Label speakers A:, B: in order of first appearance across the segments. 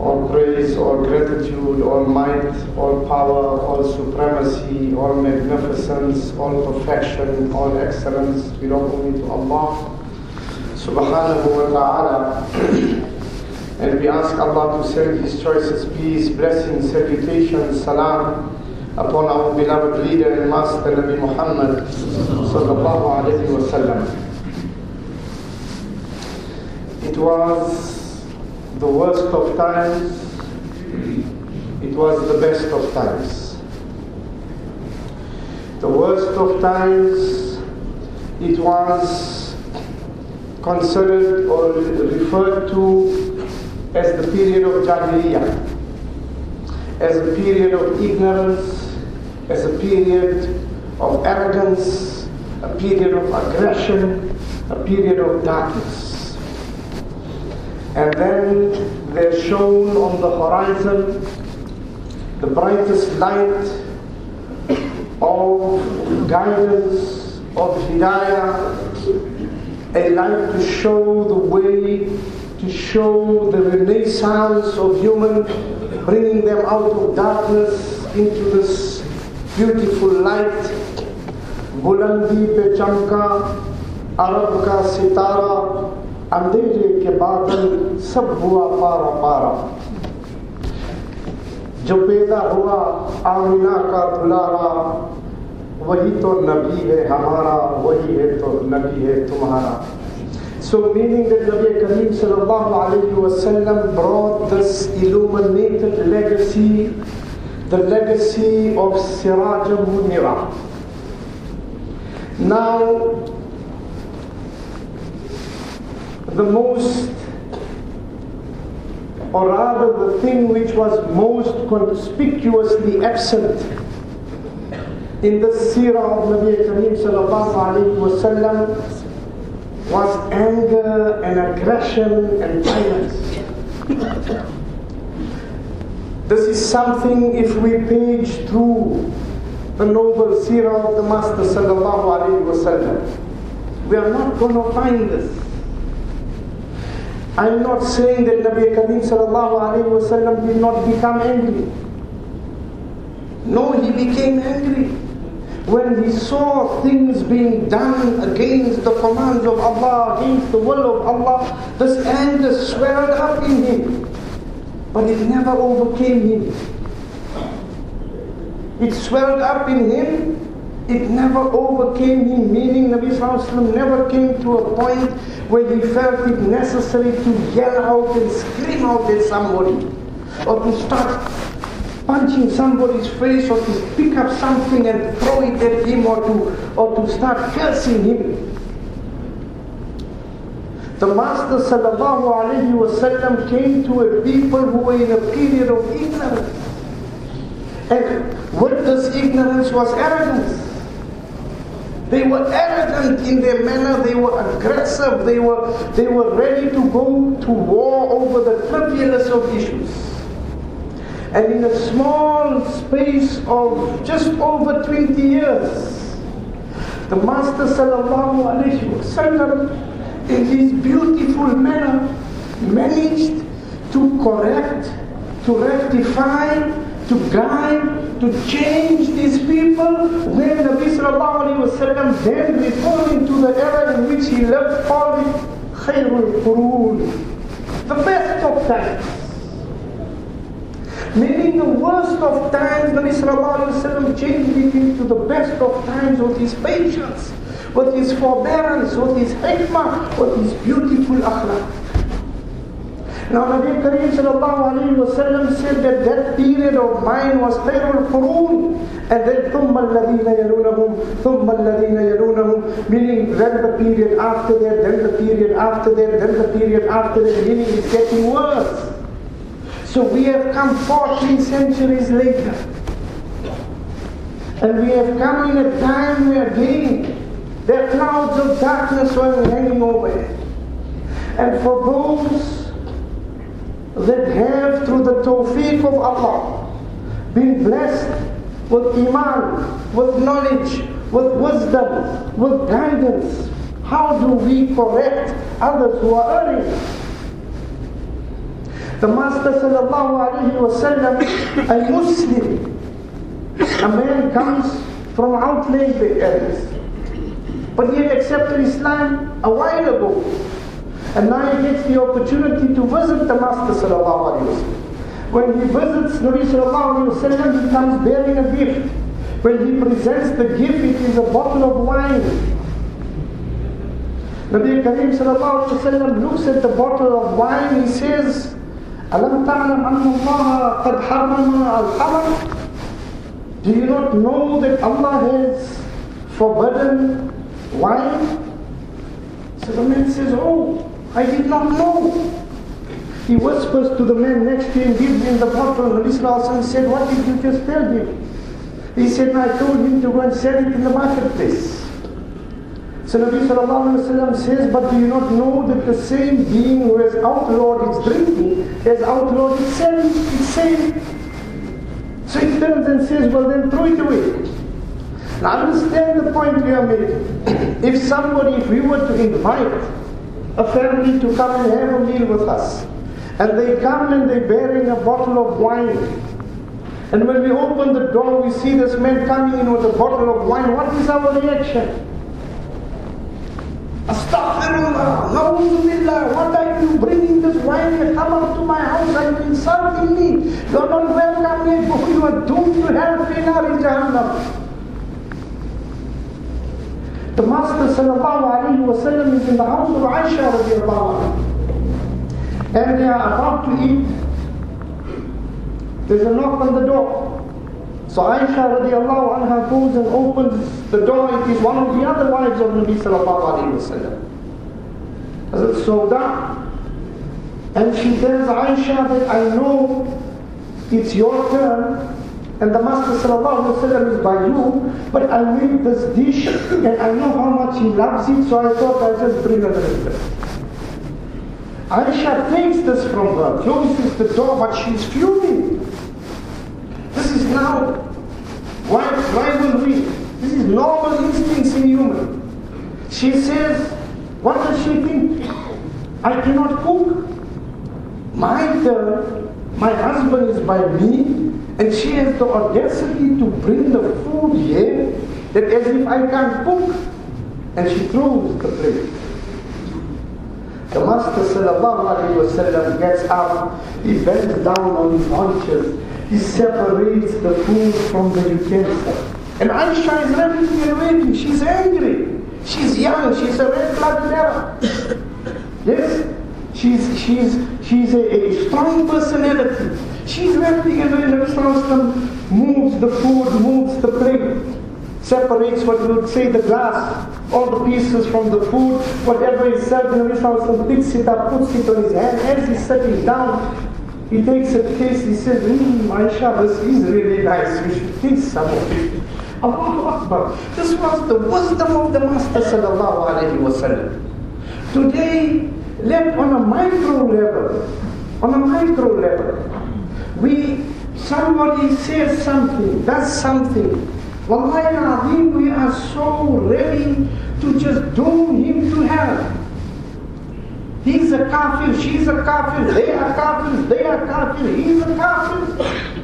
A: all praise, all gratitude, all might, all power, all supremacy, all magnificence, all perfection, all excellence belong only to Allah subhanahu wa ta'ala. and we ask Allah to send His choicest peace, blessing, salutation, salam upon our beloved leader and master Nabi Muhammad sallallahu alayhi wa sallam. It was the worst of times, it was the best of times. The worst of times, it was considered or referred to as the period of Jahiliyyah, as a period of ignorance, as a period of arrogance, a period of aggression, a period of darkness and then there shone on the horizon the brightest light of guidance, of hidayah, a light to show the way, to show the renaissance of human, bringing them out of darkness into this beautiful light. Bulandi pe chamka, sitara, اندھیرے کے بادل سب ہوا پارا پارا جو پیدا ہوا آمینہ کا دلارا وہی تو نبی ہے ہمارا وہی ہے تو نبی ہے تمہارا So meaning that Nabi Kareem sallallahu alayhi wa sallam brought this illuminated legacy, the legacy of Siraj al-Munira. Now, the most, or rather the thing which was most conspicuously absent in the seerah of Nabi Kareem sallallahu alayhi wasallam was anger and aggression and violence. This is something if we page through the noble seerah of the Master sallallahu alayhi wasallam, we are not going to find this. I'm not saying that Nabi alayhi wasallam did not become angry. No, he became angry when he saw things being done against the commands of Allah, against the will of Allah, this anger swelled up in him. But it never overcame him. It swelled up in him, it never overcame him, meaning Nabi Sallallahu never came to a point where he felt it necessary to yell out and scream out at somebody, or to start punching somebody's face or to pick up something and throw it at him or to, or to start cursing him. The Master wasallam came to a people who were in a period of ignorance. And with this ignorance was arrogance. They were arrogant in their manner, they were aggressive, they were, they were ready to go to war over the trivialest of issues. And in a small space of just over 20 years, the Master Sallallahu Alaihi Wasallam, in his beautiful manner, managed to correct, to rectify, to guide, to change these people when Nabi Sallallahu Alaihi Wasallam then referring to the era in which he left called it Khairul Qurun, the best of times. Meaning the worst of times, Nabi Sallallahu Alaihi changed it into the best of times with his patience, with his forbearance, with his hikmah, with his beautiful akhlaq. Now Nabi Kareem Sallallahu Alaihi Wasallam said that that period of mine was Khairul Qurun, and then ثُمَّ الَّذِينَ يَلُونَهُمْ ثُمَّ الَّذِينَ يَلُونَهُمْ meaning then the period after that, then the period after that, then the period after that, meaning it's getting worse. So we have come 14 centuries later. And we have come in a time where again there are clouds of darkness were hanging over it. And for those that have through the tawfiq of Allah been blessed with iman, with knowledge, with wisdom, with guidance, how do we correct others who are erring? The Master sallallahu alayhi wa sallam, a Muslim, a man comes from outlying areas. But he had accepted Islam a while ago. And now he gets the opportunity to visit the Master sallallahu alayhi wa sallam. When he visits Nabi sallallahu alayhi wa sallam, he comes bearing a gift. When he presents the gift, it is a bottle of wine. Nabi Kareem sallallahu alayhi wa sallam looks at the bottle of wine, he says, ألم تعلم أن الله قد حرم الخمر do you not know that Allah has forbidden wine? So the man says, Oh, I did not know. He whispers to the man next to him, gives him the bottle. And Nabi said, What did you just tell him? He said, I told him to go and sell it in the marketplace. So Nabi Sallallahu says, but do you not know that the same being who has outlawed its drinking has outlawed its selling? So he turns and says, well then throw it away. Now understand the point we are making. if somebody, if we were to invite a family to come and have a meal with us, and they come and they're bearing a bottle of wine, and when we open the door, we see this man coming in with a bottle of wine, what is our reaction? Astaghfirullah, Na'udzubillah, what are you bringing this wine and come up to my house? You insulting me? You are not welcome here, you are doomed to hell, in Jahannam. The Master sallallahu alayhi wa sallam is in the house of Aisha and they are about to eat. There's a knock on the door. So Aisha radiallahu anha goes and opens the door. It is one of the other wives of Nabi sallallahu alayhi wa sallam. Sauda. And she tells Aisha that I know it's your turn and the Master sallam is by you, but I made this dish and I know how much he loves it, so I thought I'll just bring a little. Aisha takes this from her, closes the door, but she's fuming. This is now why rivalry. This is normal instincts in human. She says, what does she think? I cannot cook. My turn, my husband is by me, and she has the audacity to bring the food here, that as if I can't cook. And she throws the plate. The Master sallallahu gets up, he bends down on his haunches, he separates the food from the utensil. And Aisha is to be waiting. She's angry. She's young. She's a red-blooded Arab. yes? She's, she's, she's a, a strong personality. She's ready and when Rasulullah moves the food, moves the plate, separates what we would say the glass, all the pieces from the food, whatever is served, and Rasulullah picks it up, puts it on his hand, as he's sitting down, he takes a taste, he says, Mmm, Aisha, this is really nice, we should taste some of it. Allahu Akbar. This was the wisdom of the Master sallallahu alayhi wasallam. Today, left on a micro level, on a micro level, we, somebody says something, does something, Wallahi Azim, we are so ready to just doom him to hell. He's a kafir, she's a kafir, they are kafirs, they are kafir, he's a kafir.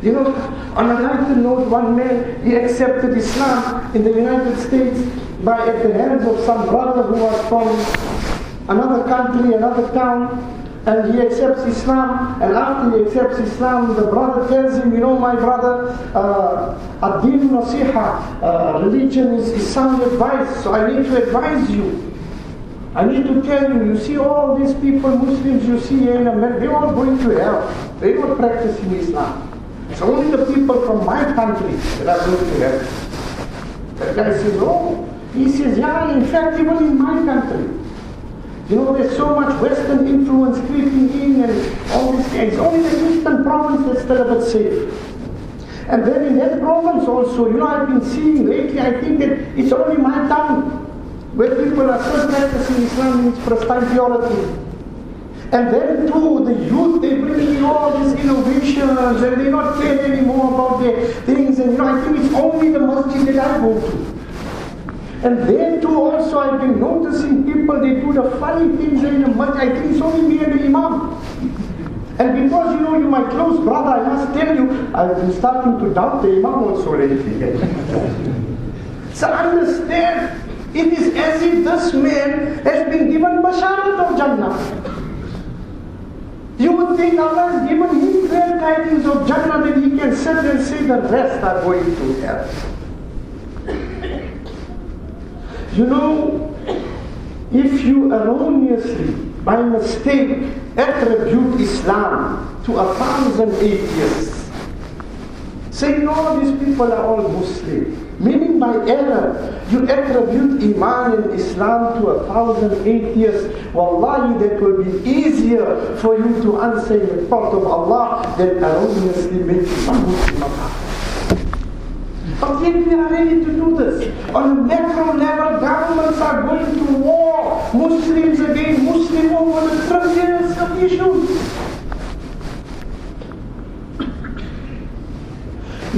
A: You know, on a lighter note, one man, he accepted Islam in the United States by at the hands of some brother who was from another country, another town, and he accepts Islam, and after he accepts Islam, the brother tells him, you know my brother, uh, Ad-Din Nasiha, uh, religion is, is sound advice, so I need to advise you. I need to tell you, you see all these people, Muslims you see here in America, they're all going to hell. They're practicing Islam. It's only the people from my country that are going to hell. That guy says, oh. He says, yeah, in fact, even in my country. You know, there's so much Western influence creeping in and all these things. Only the Eastern province that's still a bit safe. And then in that province also, you know, I've been seeing lately, I think that it's only my town where people are still practicing Islam in its pristine purity. And then too, the youth, they bring in all these innovations and they do not care anymore about their things. And you know, I think it's only the masjid that I go to. And there too also I've been noticing people, they do the funny things in the masjid. I think it's only me and the imam. And because you know you're my close brother, I must tell you, I've been starting to doubt the imam also lately. so understand, it is as if this man has been given basharat of Jannah. You would think Allah has given him clear tidings of Jannah that he can sit and say the rest are going to hell. You know, if you erroneously, by mistake, attribute Islam to a thousand atheists, say, no, these people are all Muslim. Meaning by error, you attribute Iman and Islam to a thousand atheists. Wallahi, that will be easier for you to answer the court of Allah than erroneously you a Muslim. Ready to do this. On a macro level, governments are going to war. Muslims against Muslim over the trillions of issues.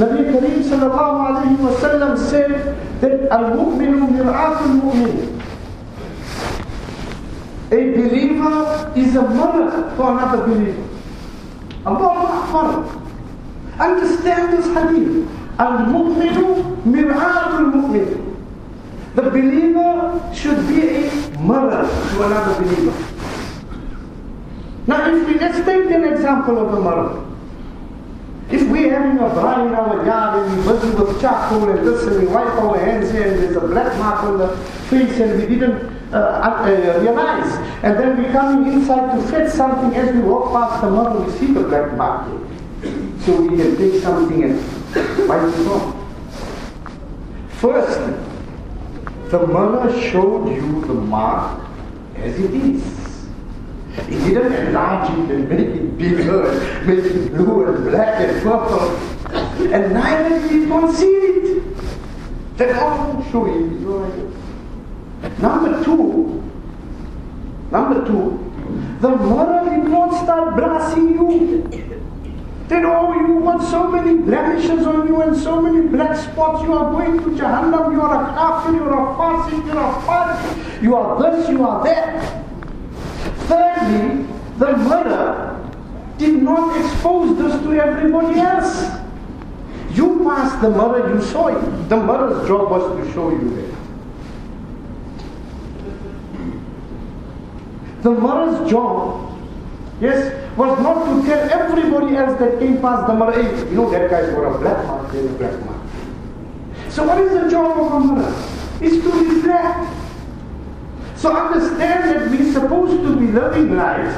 A: Nabi Kareem sallallahu alayhi wa sallam said that al-mu'minu mir'atul mu'min. A believer is a mirror for another believer. Allahu Akbar. Understand this hadith. Al-mu'minu mir'atul mu'min. The believer should be a mirror to another believer. Now if we, let's take an example of a mirror. If we're having a braai in our yard and we're busy with charcoal and this and we wipe our hands here and there's a black mark on the face and we didn't uh, uh, realize. And then we're coming inside to fetch something as we walk past the mirror we see the black mark. So we can take something and wipe it off. First, the mirror showed you the mark as it is. He didn't enlarge it and make it bigger, make it blue and black and purple. And neither did he conceal it. Then I'll show you. Number two, number two, the mirror did not start blasting you. Then, oh, you want so many blemishes on you and so many black spots. You are going to Jahannam. You are a kafir. You are a fasik. You are a fasik. You are this. You are that. Thirdly, the murder did not expose this to everybody else. You passed the murder, you saw it. The murder's job was to show you it. The murder's job, yes, was not to tell everybody else that came past the murder, you know that guy's a black mark, there's a black mark. So what is the job of a murder? It's to reflect so understand that we're supposed to be living lives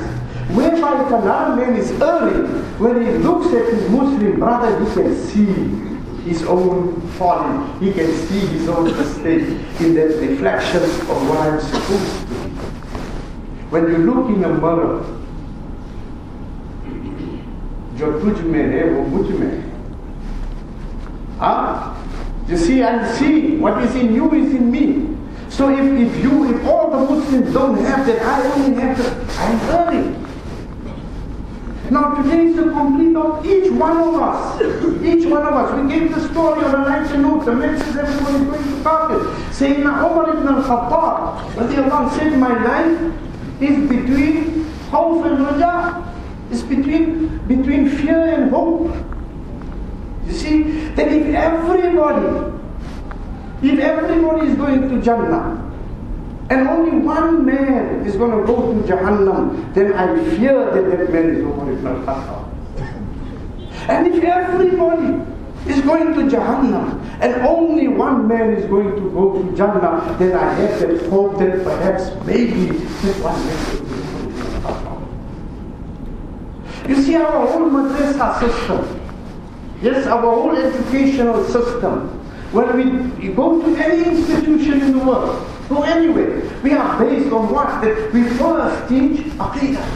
A: whereby if another man is early, when he looks at his Muslim brother, he can see his own folly. He can see his own mistake in that reflection of what I'm supposed to be. When you look in a mirror, जो तुझ में है वो मुझ में Ah, You see, I'm seeing what is in you is in me. So if, if you, if all the Muslims don't have that, I only have that, I'm earning. Now today is the complete of each one of us. Each one of us. We gave the story of a nice note, the message everybody is going to talk it. Saying Umar ibn al-Khattab, said, my life is between hope and raja. It's between, between fear and hope. You see, that if everybody if everybody is going to Jannah, and only one man is going to go to Jahannam, then I fear that that man is Umar ibn al-Khattab. And if everybody is going to Jahannam, and only one man is going to go to Jannah, then I have that hope that perhaps maybe that one man will to. You see our whole madrasa system, yes, our whole educational system, when we go to any institution in the world, go anywhere, we are based on what? That we first teach Aqidah.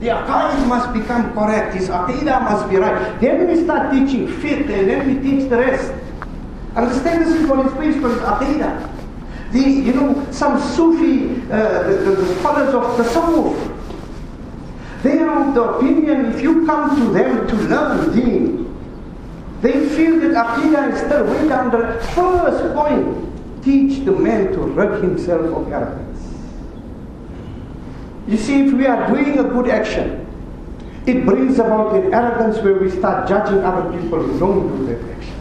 A: The Aqid must become correct, his Aqidah must be right. Then we start teaching fiqh and then we teach the rest. Understand this is what is based on Aqidah. The, you know, some Sufi, uh, the, the, the scholars of the Tasawwuf, they are of the opinion if you come to them to learn deen, they feel that Aqidah is still way down the first point. teach the man to rid himself of arrogance. You see, if we are doing a good action, it brings about an arrogance where we start judging other people who don't do that action.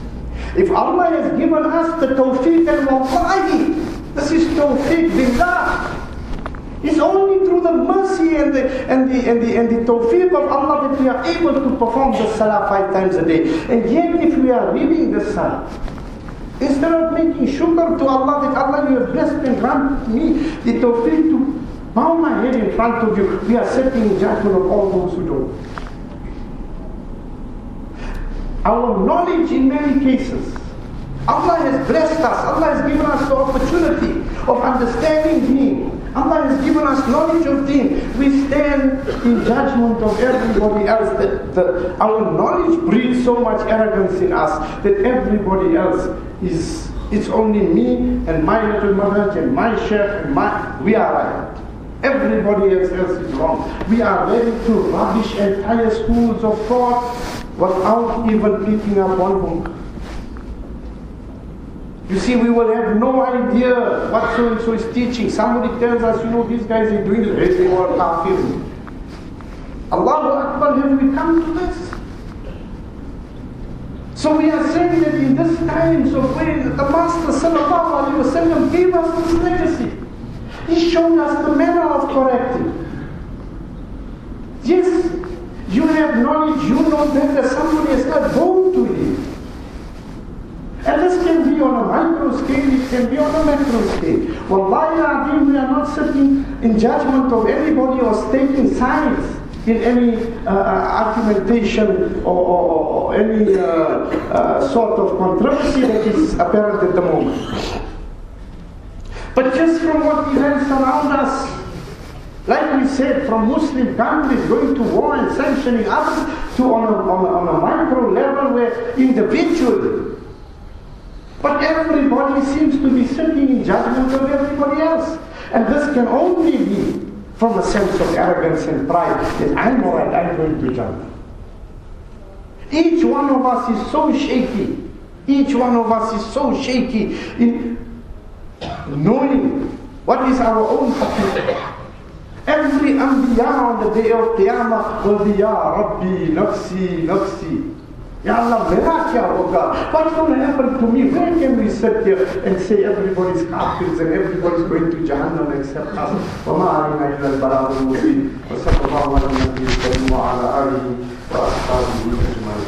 A: If Allah has given us the tawfiq and wallahi, this is tawfiq billah. It's only through the mercy and the, and the, and the, and the tawfiq of Allah that we are able to perform the salah five times a day. And yet if we are reading the salah, instead of making shukr to Allah that Allah you have blessed and granted me the tawfiq to bow my head in front of you, we are setting in judgment of all those who don't. Our knowledge in many cases Allah has blessed us. Allah has given us the opportunity of understanding Deen. Allah has given us knowledge of Deen. We stand in judgment of everybody else. That, that our knowledge breeds so much arrogance in us that everybody else is, it's only me and my little mother and my sheikh and my, we are right. Everybody else, else is wrong. We are ready to rubbish entire schools of thought without even picking up one book. You see, we will have no idea what so and so is teaching. Somebody tells us, you know, these guys are doing this, they are kafir. Allahu Akbar, have we come to this? So we are saying that in this times of when the Master Sallallahu Alaihi Wasallam gave us this legacy. He showed us the manner of correcting. Yes, you have knowledge, you know that somebody has not born to you. And this can be on a micro scale, it can be on a macro scale. Wallahi we are not sitting in judgment of anybody or stating sides in any uh, uh, argumentation or, or, or any uh, uh, sort of controversy that is apparent at the moment. But just from what events around us, like we said, from Muslim countries going to war and sanctioning others to on a, on a, on a micro level where individually but everybody seems to be sitting in judgment of everybody else. And this can only be from a sense of arrogance and pride that I'm alright, I'm going to judge. Each one of us is so shaky. Each one of us is so shaky in knowing what is our own haqiqah. Every Anbiya on the day of Qiyamah will be Ya Rabbi, Nafsi, Nafsi. Ya Allah, miracle, oh God. What's going to happen to me? Where can we sit here and say everybody's kafirs and everybody's going to Jahannam except us? وما علينا إلا البلاغ المبين وصلى الله على النبي الكريم وعلى آله وأصحابه أجمعين